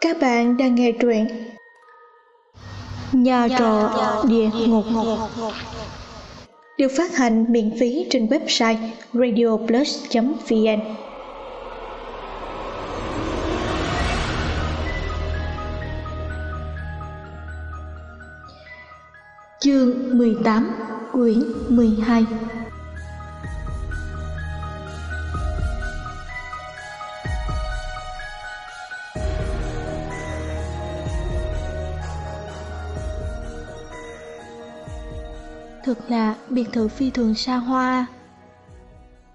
Các bạn đang nghe truyện Nhà trọ địa ngục được phát hành miễn phí trên website radioplus.vn Chương 18 Quyển 12 Thực là biệt thự phi thường xa hoa.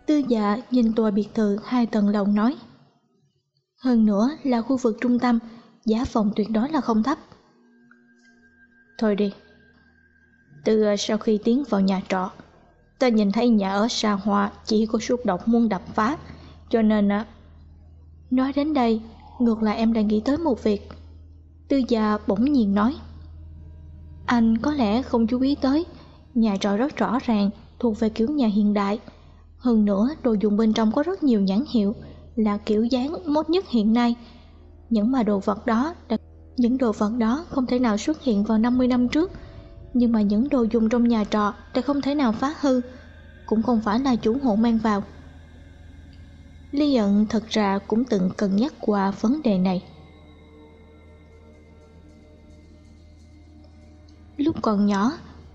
Tư dạ nhìn tòa biệt thự hai tầng lầu nói, Hơn nữa là khu vực trung tâm, Giá phòng tuyệt đối là không thấp. Thôi đi. Từ sau khi tiến vào nhà trọ, Ta nhìn thấy nhà ở xa hoa Chỉ có xúc động muốn đập phá, Cho nên á, Nói đến đây, Ngược lại em đang nghĩ tới một việc. Tư già bỗng nhiên nói, Anh có lẽ không chú ý tới Nhà trọ rất rõ ràng, Thuộc về kiểu nhà hiện đại. Hơn nữa, đồ dùng bên trong có rất nhiều nhãn hiệu, Là kiểu dáng mốt nhất hiện nay. Những mà đồ vật đó Những đồ vật đó không thể nào xuất hiện vào 50 năm trước. Nhưng mà những đồ dùng trong nhà trọ Đã không thể nào phá hư, Cũng không phải là chủ hộ mang vào. Lý ẩn thật ra cũng từng cân nhắc qua vấn đề này. Lúc còn nhỏ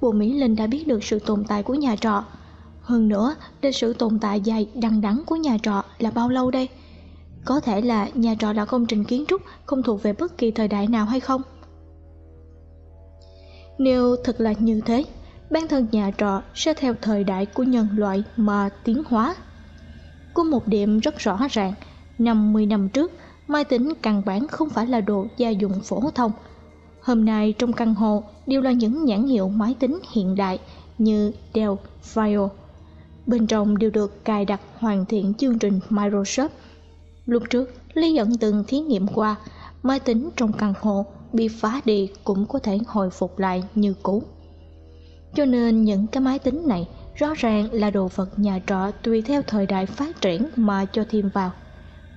Cô Mỹ Linh đã biết được sự tồn tại của nhà trọ Hơn nữa, lịch sử tồn tại dài đằng đẵng của nhà trọ là bao lâu đây? Có thể là nhà trọ là công trình kiến trúc không thuộc về bất kỳ thời đại nào hay không? Nếu thật là như thế, bản thân nhà trọ sẽ theo thời đại của nhân loại mà tiến hóa. Có một điểm rất rõ ràng, 50 năm trước, máy tính căn bản không phải là đồ gia dụng phổ thông, Hôm nay trong căn hộ đều là những nhãn hiệu máy tính hiện đại như Dell, File. Bên trong đều được cài đặt hoàn thiện chương trình Microsoft. Lúc trước, Lý dẫn từng thí nghiệm qua, máy tính trong căn hộ bị phá đi cũng có thể hồi phục lại như cũ. Cho nên những cái máy tính này rõ ràng là đồ vật nhà trọ tùy theo thời đại phát triển mà cho thêm vào.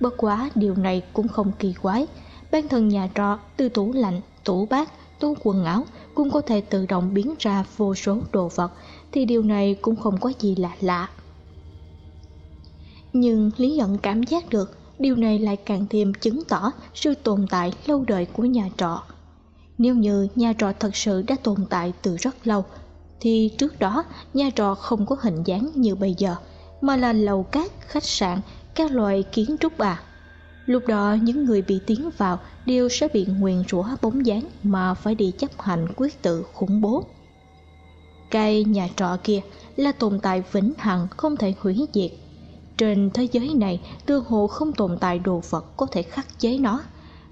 Bất quá điều này cũng không kỳ quái, bản thân nhà trọ từ tủ lạnh tủ bát, tủ quần áo cũng có thể tự động biến ra vô số đồ vật thì điều này cũng không có gì lạ lạ. Nhưng Lý Ẩn cảm giác được điều này lại càng thêm chứng tỏ sự tồn tại lâu đời của nhà trọ. Nếu như nhà trọ thật sự đã tồn tại từ rất lâu, thì trước đó nhà trọ không có hình dáng như bây giờ, mà là lầu cát, khách sạn, các loại kiến trúc à. Lúc đó những người bị tiến vào đều sẽ bị nguyền rủa bóng dáng mà phải đi chấp hành quyết tự khủng bố. cây nhà trọ kia là tồn tại vĩnh hằng không thể hủy diệt. Trên thế giới này tư hồ không tồn tại đồ vật có thể khắc chế nó.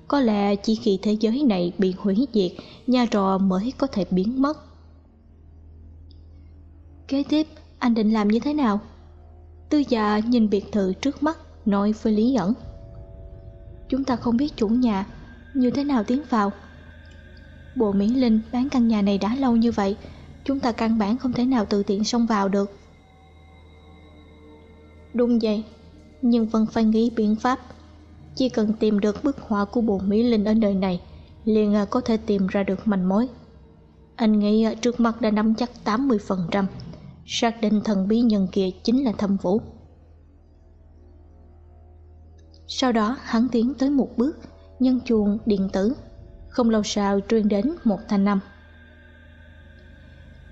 Có lẽ chỉ khi thế giới này bị hủy diệt, nhà trọ mới có thể biến mất. Kế tiếp, anh định làm như thế nào? Tư già nhìn biệt thự trước mắt, nói với Lý ẩn chúng ta không biết chủ nhà như thế nào tiến vào. Bộ mỹ linh bán căn nhà này đã lâu như vậy, chúng ta căn bản không thể nào tự tiện xông vào được. Đúng vậy, nhưng vẫn phải nghĩ biện pháp. Chỉ cần tìm được bức họa của bộ mỹ linh ở nơi này, liền à, có thể tìm ra được manh mối. Anh nghĩ à, trước mắt đã nắm chắc 80% xác định thần bí nhân kia chính là thâm vũ sau đó hắn tiến tới một bước, nhân chuông điện tử. Không lâu sau truyền đến một thanh âm.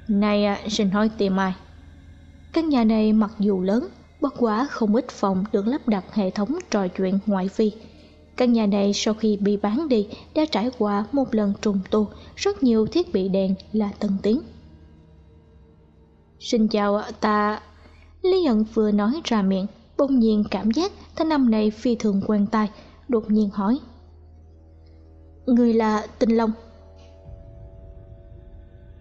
Này à, xin hỏi tìm ai? Căn nhà này mặc dù lớn, bất quá không ít phòng được lắp đặt hệ thống trò chuyện ngoại vi. Căn nhà này sau khi bị bán đi đã trải qua một lần trùng tu, rất nhiều thiết bị đèn là tân tiến. Xin chào, à, ta... Lý Ẩn vừa nói ra miệng, bỗng nhiên cảm giác thanh âm này phi thường quen tai, đột nhiên hỏi. Người là tinh long.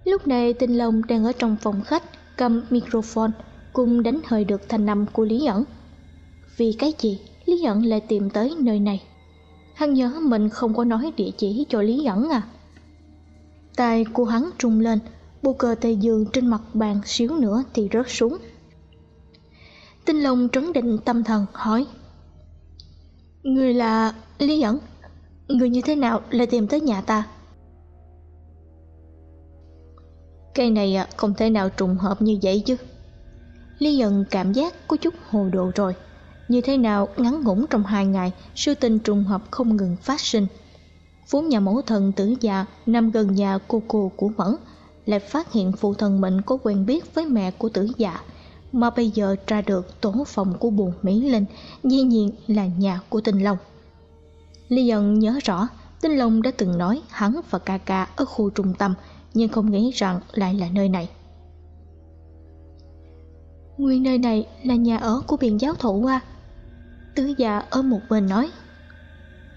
Lúc này tinh long đang ở trong phòng khách, cầm microphone, cùng đánh hơi được thanh âm của lý ẩn. Vì cái gì? Lý ẩn lại tìm tới nơi này. Hắn nhớ mình không có nói địa chỉ cho lý ẩn à? Tay của hắn trung lên bô cờ tây dương trên mặt bàn xíu nữa thì rớt xuống. Tinh Long trấn định tâm thần, hỏi. Người là Lý Nhẫn. Người như thế nào lại tìm tới nhà ta? Cây này à, không thể nào trùng hợp như vậy chứ. Lý Nhẫn cảm giác có chút hồ đồ rồi. Như thế nào ngắn ngủn trong hai ngày, Sự tình trùng hợp không ngừng phát sinh. Vốn nhà mẫu thần tử già Nằm gần nhà cô cô của Mẫn, Lại phát hiện phụ thần mình có quen biết với mẹ của tử già. Mà bây giờ tra được tổ phòng của buồn Mỹ Linh Dĩ nhiên là nhà của Tinh Long Lý dần nhớ rõ Tinh Long đã từng nói hắn và ca ca ở khu trung tâm nhưng không nghĩ rằng lại là nơi này. Nguyên nơi này là nhà ở của biện giáo thụ qua. Tứ già ở một bên nói.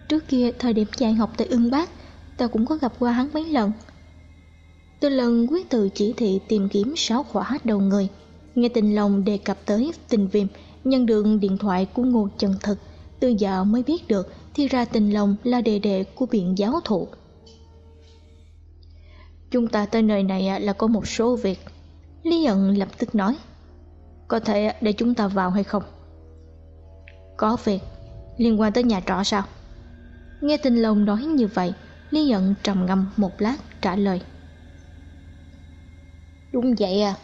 Trước kia thời điểm dạy học tại ưng bác, ta cũng có gặp qua hắn mấy lần. Từ lần quyết từ chỉ thị tìm kiếm sáu khỏa đầu người, nghe tình lòng đề cập tới tình viêm, nhân được điện thoại của Ngô Trần Thực, từ vợ mới biết được thì ra tình lòng là đề đệ của biện giáo thụ. Chúng ta tới nơi này là có một số việc Lý ẩn lập tức nói Có thể để chúng ta vào hay không? Có việc Liên quan tới nhà trọ sao? Nghe tình lòng nói như vậy Lý ẩn trầm ngâm một lát trả lời Đúng vậy à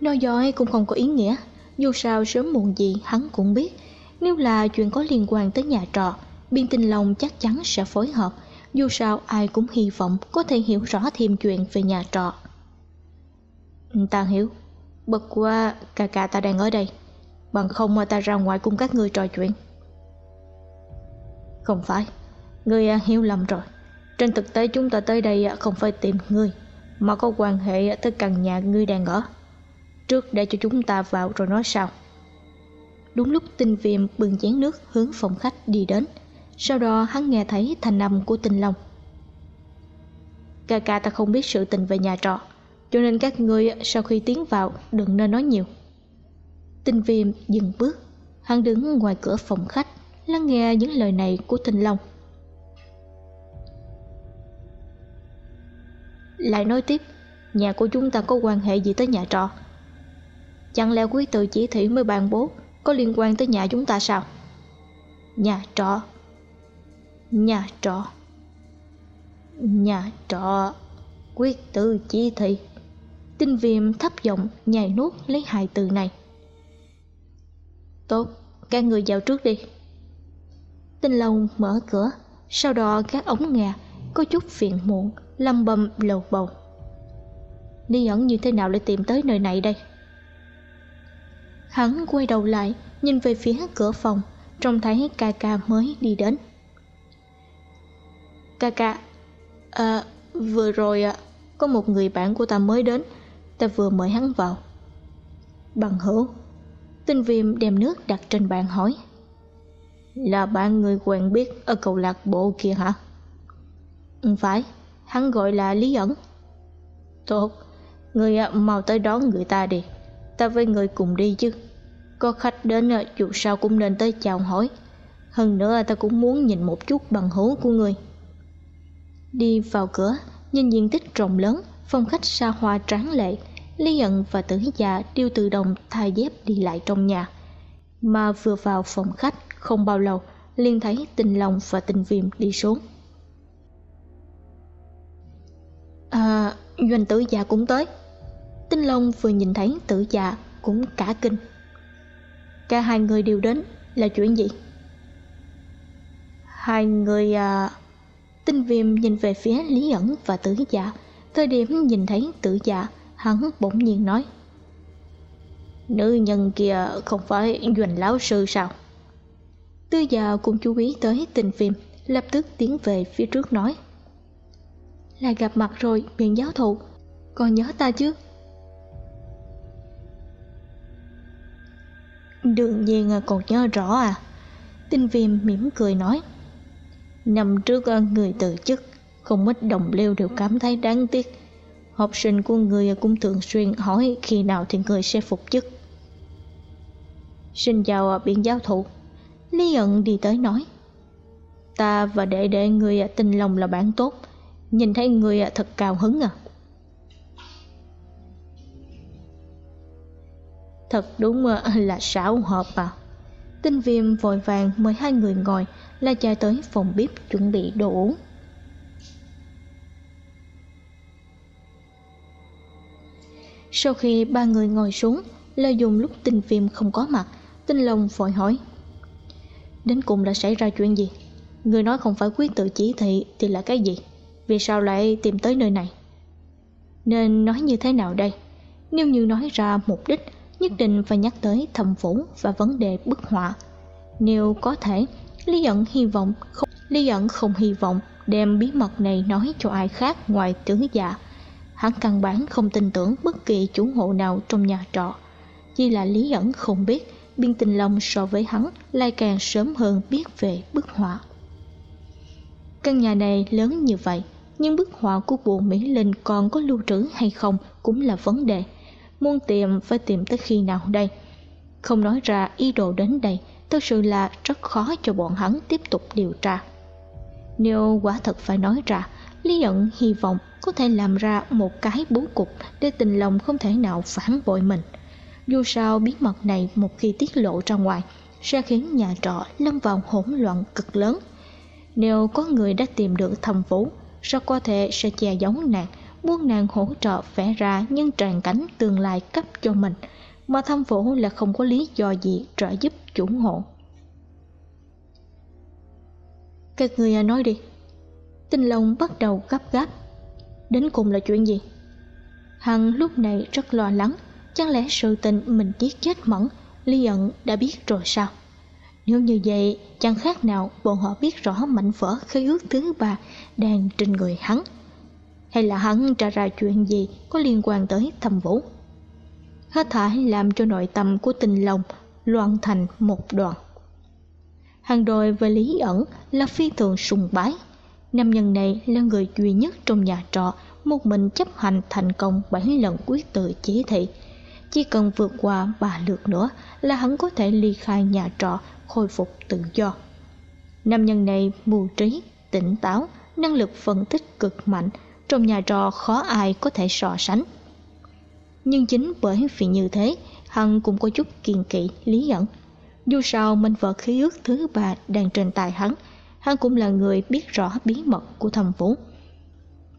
Nói dối cũng không có ý nghĩa Dù sao sớm muộn gì hắn cũng biết Nếu là chuyện có liên quan tới nhà trọ Biên tinh lòng chắc chắn sẽ phối hợp dù sao ai cũng hy vọng có thể hiểu rõ thêm chuyện về nhà trọ. Ừ, ta hiểu, bật qua ca ca ta đang ở đây, bằng không mà ta ra ngoài cùng các ngươi trò chuyện. Không phải, ngươi à, hiểu lầm rồi. Trên thực tế chúng ta tới đây à, không phải tìm ngươi, mà có quan hệ tới căn nhà ngươi đang ở. Trước để cho chúng ta vào rồi nói sau. Đúng lúc tinh viêm bưng chén nước hướng phòng khách đi đến, sau đó hắn nghe thấy thanh âm của tinh long. Ca ca ta không biết sự tình về nhà trọ Cho nên các ngươi sau khi tiến vào đừng nên nói nhiều. Tinh viêm dừng bước Hắn đứng ngoài cửa phòng khách Lắng nghe những lời này của tinh long. Lại nói tiếp Nhà của chúng ta có quan hệ gì tới nhà trọ? Chẳng lẽ quý tự chỉ thị mới bàn bố Có liên quan tới nhà chúng ta sao? Nhà trọ. Nhà trọ. Nhà trọ. Quyết tự chỉ thị. Tinh viêm thấp giọng nhảy nuốt lấy hai từ này. Tốt, các người vào trước đi. Tinh Long mở cửa Sau đó các ống ngà Có chút phiền muộn Lâm bầm lầu bầu. Đi ẩn như thế nào lại tìm tới nơi này đây? Hắn quay đầu lại Nhìn về phía cửa phòng Trông thấy ca ca mới đi đến. Ca ca À vừa rồi à, Có một người bạn của ta mới đến Ta vừa mời hắn vào. Bằng hữu Tinh viêm đem nước đặt trên bàn hỏi. Là bạn người quen biết Ở cầu lạc bộ kia hả? Ừ phải Hắn gọi là Lý ẩn. Tốt Người à, mau tới đón người ta đi. Ta với người cùng đi chứ Có khách đến à, dù sao cũng nên tới chào hỏi Hơn nữa à, ta cũng muốn nhìn một chút bằng hữu của người Đi vào cửa, nhìn diện tích rộng lớn, phòng khách xa hoa tráng lệ, Lý ẩn và tử già đều tự động thay dép đi lại trong nhà. Mà vừa vào phòng khách không bao lâu, liền thấy tình lòng và tình viêm đi xuống. À, doanh tử già cũng tới. Tinh Long vừa nhìn thấy tử Dạ cũng cả kinh. Cả hai người đều đến là chuyện gì? Hai người à... Tinh viêm nhìn về phía Lý ẩn và tử dạ Thời điểm nhìn thấy tử dạ Hắn bỗng nhiên nói, Nữ nhân kia không phải Duỳnh lão sư sao Tư dạ cũng chú ý tới tình viêm, Lập tức tiến về phía trước nói, Là gặp mặt rồi biện giáo thụ Còn nhớ ta chứ Đương nhiên còn nhớ rõ à. Tinh viêm mỉm cười nói. Năm trước à, người từ chức, Không ít đồng liêu đều cảm thấy đáng tiếc. Học sinh của người cũng thường xuyên hỏi khi nào thì người sẽ phục chức. Xin chào à, biện giáo thụ Lý ẩn đi tới nói. Ta và đệ đệ người à, tình lòng là bạn tốt. Nhìn thấy người thật cao hứng à. Thật đúng ờ, là xảo hợp à Tinh viêm vội vàng mời hai người ngồi là chạy tới phòng bếp chuẩn bị đồ uống. Sau khi ba người ngồi xuống, lợi dụng lúc tinh viêm không có mặt, tinh long vội hỏi. Đến cùng là xảy ra chuyện gì? Người nói không phải quyết tự chỉ thị thì là cái gì? Vì sao lại tìm tới nơi này? Nên nói như thế nào đây? Nếu như nói ra mục đích, nhất định phải nhắc tới thầm phủ và vấn đề bức họa. Nếu có thể, Lý ẩn hy vọng không, Lý ẩn không hy vọng đem bí mật này nói cho ai khác ngoài tứ dạ. Hắn căn bản không tin tưởng bất kỳ chủ hộ nào trong nhà trọ. Chỉ là Lý ẩn không biết biên tình long so với hắn lại càng sớm hơn biết về bức họa. Căn nhà này lớn như vậy, nhưng bức họa của bộ Mỹ Linh còn có lưu trữ hay không cũng là vấn đề. Muốn tìm phải tìm tới khi nào đây? Không nói ra ý đồ đến đây, thực sự là rất khó cho bọn hắn tiếp tục điều tra. Nếu quả thật phải nói ra, Lý ẩn hy vọng có thể làm ra một cái bố cục để tình lòng không thể nào phản bội mình. Dù sao bí mật này một khi tiết lộ ra ngoài sẽ khiến nhà trọ lâm vào hỗn loạn cực lớn. Nếu có người đã tìm được thầm vũ, rất có thể sẽ che giấu nàng, muốn nàng hỗ trợ vẽ ra những tràn cảnh tương lai cấp cho mình, mà thâm vũ là không có lý do gì trợ giúp chủ hộ. Các người à, nói đi. Tinh Long bắt đầu gấp gáp. Đến cùng là chuyện gì? Hằng lúc này rất lo lắng, chẳng lẽ sự tình mình giết chết mẫn, Lý ẩn đã biết rồi sao? Nếu như vậy, chẳng khác nào bọn họ biết rõ mảnh vỡ khế ước thứ ba đang trên người hắn. Hay là hắn tra ra chuyện gì có liên quan tới thầm vũ? Hết thải làm cho nội tâm của tình lòng loạn thành một đoạn. Hàng đồi về Lý ẩn là phi thường sùng bái. Nam nhân này là người duy nhất trong nhà trọ một mình chấp hành thành công bảy lần quyết tự chỉ thị. Chỉ cần vượt qua ba lượt nữa là hắn có thể ly khai nhà trọ khôi phục tự do. Nam nhân này mưu trí, tỉnh táo, năng lực phân tích cực mạnh, trong nhà trò khó ai có thể so sánh. Nhưng chính bởi vì như thế, hắn cũng có chút kiên kỵ, lý nhẫn. Dù sao minh vật khí ước thứ ba đang trên tay hắn, hắn cũng là người biết rõ bí mật của thầm vũ.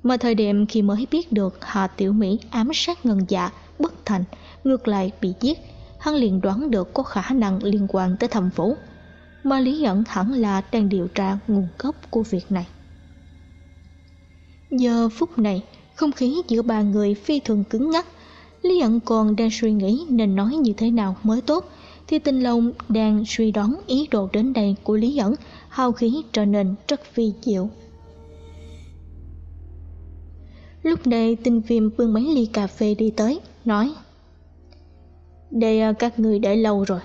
Mà thời điểm khi mới biết được Hà Tiểu Mỹ ám sát ngân dạ, bất thành, ngược lại bị giết, hắn liền đoán được có khả năng liên quan tới thầm vũ mà lý nhẫn hẳn là đang điều tra nguồn gốc của việc này giờ phút này, không khí giữa ba người phi thường cứng ngắc. Lý ẩn còn đang suy nghĩ nên nói như thế nào mới tốt, thì tinh long đang suy đoán ý đồ đến đây của lý ẩn hao khí trở nên rất phi diệu. Lúc này, tinh viêm bưng mấy ly cà phê đi tới, nói, đây à, các người để lâu rồi.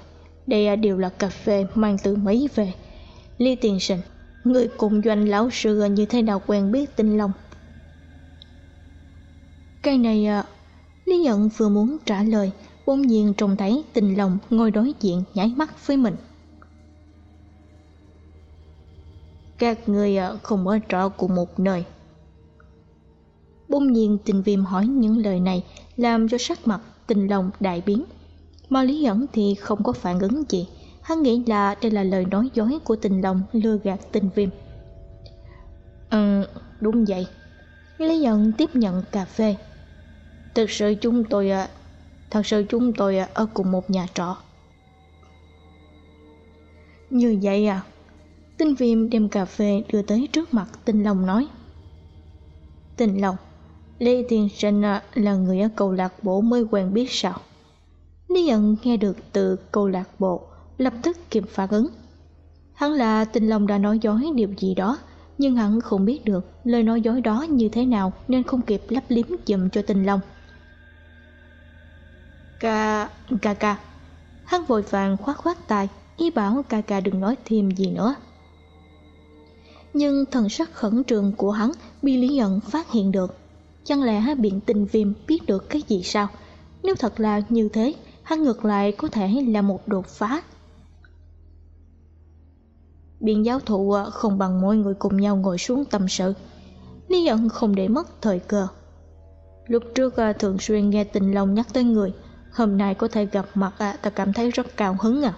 Đây à, đều là cà phê mang từ Mỹ về. Lý Tiền Sinh Người cùng doanh lão sư như thế nào quen biết tinh long? Cái này à Lý nhận vừa muốn trả lời Bỗng nhiên trông thấy tình lòng ngồi đối diện nháy mắt với mình. Các người à, không ở trọ cùng một nơi. Bỗng nhiên tình viêm hỏi những lời này Làm cho sắc mặt tình lòng đại biến. Mà Lý ẩn thì không có phản ứng gì. Hắn nghĩ là đây là lời nói dối của tình lòng lừa gạt tình viêm. Ừ, đúng vậy. Lý ẩn tiếp nhận cà phê. Thực sự chúng tôi à, Thật sự chúng tôi à, ở cùng một nhà trọ. Như vậy à Tinh viêm đem cà phê đưa tới trước mặt tinh long nói. Tinh long Lê Thiên Sinh à, là người ở câu lạc bộ mới quen biết sao? Lý ẩn nghe được từ câu lạc bộ, lập tức kịp phản ứng. Hắn là tinh long đã nói dối điều gì đó, nhưng hắn không biết được lời nói dối đó như thế nào nên không kịp lắp liếm dùm cho tinh long. Ca... ca ca. Hắn vội vàng khoát khoát tay, ý bảo ca ca đừng nói thêm gì nữa. Nhưng thần sắc khẩn trương của hắn bị Lý Nhận phát hiện được. Chẳng lẽ biện tình viêm biết được cái gì sao? Nếu thật là như thế, hắn ngược lại có thể là một đột phá. Biện giáo thụ à, không bằng mọi người cùng nhau ngồi xuống tâm sự. Lý Nhận không để mất thời cơ. Lúc trước à, thường xuyên nghe tình lòng nhắc tới người, hôm nay có thể gặp mặt à, ta cảm thấy rất cao hứng à.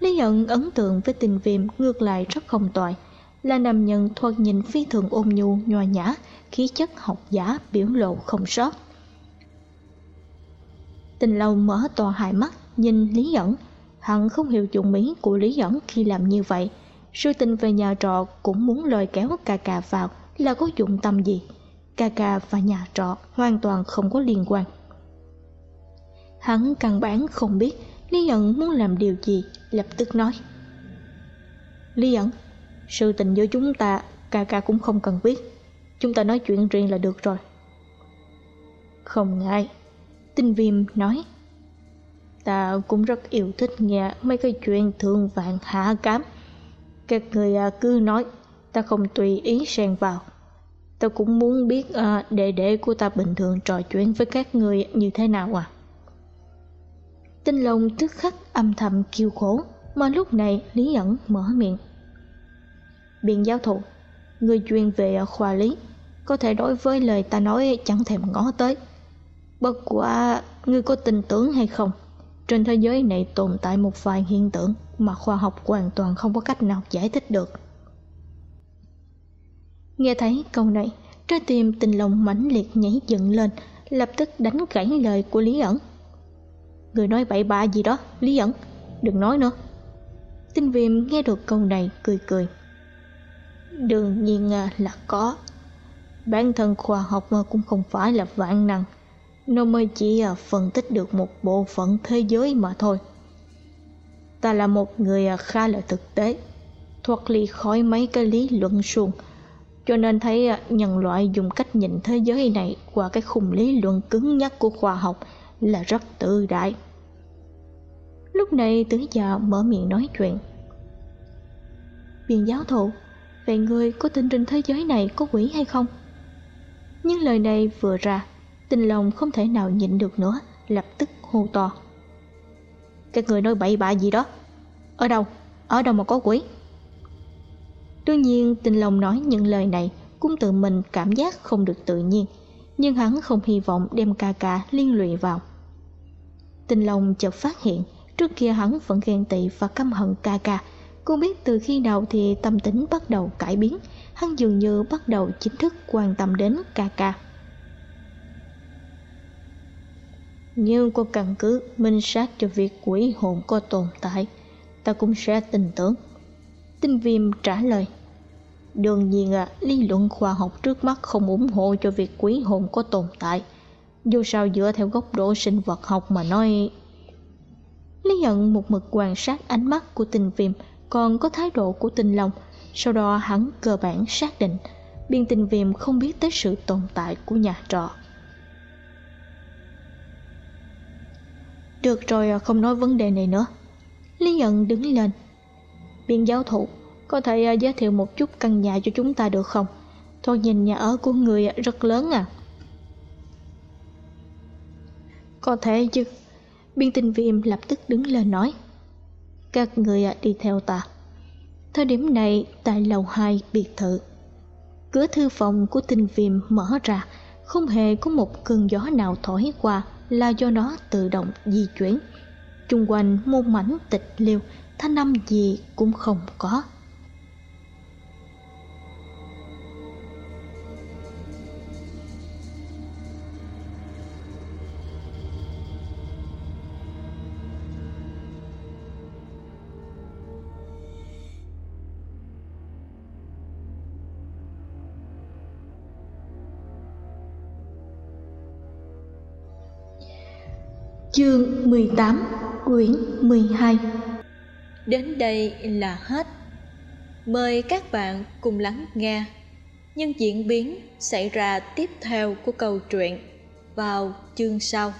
Lý nhận ấn tượng với tình viêm ngược lại rất không toại Là nam nhân thoạt nhìn phi thường ôn nhu, nhòa nhã Khí chất học giả biểu lộ không sót. Tình lâu mở to hai mắt Nhìn Lý Dẫn Hắn không hiểu dụng ý của Lý Dẫn khi làm như vậy. Sư tình về nhà trọ cũng muốn lôi kéo ca ca vào là có dụng tâm gì? Ca ca và nhà trọ hoàn toàn không có liên quan hắn căn bản không biết lý ẩn muốn làm điều gì lập tức nói. Lý ẩn sự tình giữa chúng ta ca ca cũng không cần biết. Chúng ta nói chuyện riêng là được rồi. Không ngại tinh viêm nói. Ta cũng rất yêu thích nghe mấy cái chuyện thượng vạn hạ cám. Các người à, cứ nói ta không tùy ý xen vào. Ta cũng muốn biết à, đệ đệ của ta bình thường trò chuyện với các người như thế nào à? Tinh long tức khắc âm thầm kêu khổ, mà lúc này lý ẩn mở miệng. Biện giáo thụ, người chuyên về khoa lý, có thể đối với lời ta nói chẳng thèm ngó tới. Bất quả ngươi có tin tưởng hay không? Trên thế giới này tồn tại một vài hiện tượng mà khoa học hoàn toàn không có cách nào giải thích được. Nghe thấy câu này, trái tim tình lòng mãnh liệt nhảy dựng lên, lập tức đánh gãy lời của lý ẩn người nói bậy bạ gì đó, lý ẩn, đừng nói nữa. Tinh viêm nghe được câu này cười cười. Đương nhiên à, là có. Bản thân khoa học à, cũng không phải là vạn năng. Nó mới chỉ à, phân tích được một bộ phận thế giới mà thôi. Ta là một người khá là thực tế, thoát ly khỏi mấy cái lý luận suông. Cho nên thấy nhân loại dùng cách nhìn thế giới này qua cái khung lý luận cứng nhắc của khoa học là rất tự đại. Lúc này tứ già mở miệng nói chuyện. Viên giáo thụ vậy ngươi có tin trên thế giới này có quỷ hay không? Nhưng lời này vừa ra, tình lòng không thể nào nhịn được nữa, lập tức hô to. Các người nói bậy bạ gì đó? Ở đâu? Ở đâu mà có quỷ? Đương nhiên, tình lòng nói những lời này cũng tự mình cảm giác không được tự nhiên, nhưng hắn không hy vọng đem ca ca liên lụy vào tình lòng chợt phát hiện, trước kia hắn vẫn ghen tị và căm hận ca ca. Cô biết từ khi nào thì tâm tính bắt đầu cải biến, hắn dường như bắt đầu chính thức quan tâm đến ca ca. Nhưng có căn cứ minh sát cho việc quỷ hồn có tồn tại, ta cũng sẽ tin tưởng. Tinh viêm trả lời, đương nhiên à lý luận khoa học trước mắt không ủng hộ cho việc quỷ hồn có tồn tại dù sao dựa theo góc độ sinh vật học mà nói, lý nhận một mực quan sát ánh mắt của tình viêm, còn có thái độ của tình long sau đó hắn cơ bản xác định, biên tình viêm không biết tới sự tồn tại của nhà trọ. Được rồi, không nói vấn đề này nữa. Lý nhận đứng lên. Biên giáo thụ, Có thể à, giới thiệu một chút căn nhà cho chúng ta được không? Thôi nhìn nhà ở của người rất lớn à. Có thể chứ? Biên tinh viêm lập tức đứng lên nói. Các người đi theo ta. Thời điểm này, tại lầu 2 biệt thự. Cửa thư phòng của tinh viêm mở ra. Không hề có một cơn gió nào thổi qua, là do nó tự động di chuyển. Chung quanh một mảnh tịch liêu, thanh âm gì cũng không có. Chương 18 Quyển 12 Đến đây là hết. Mời các bạn cùng lắng nghe những diễn biến xảy ra tiếp theo của câu chuyện vào chương sau.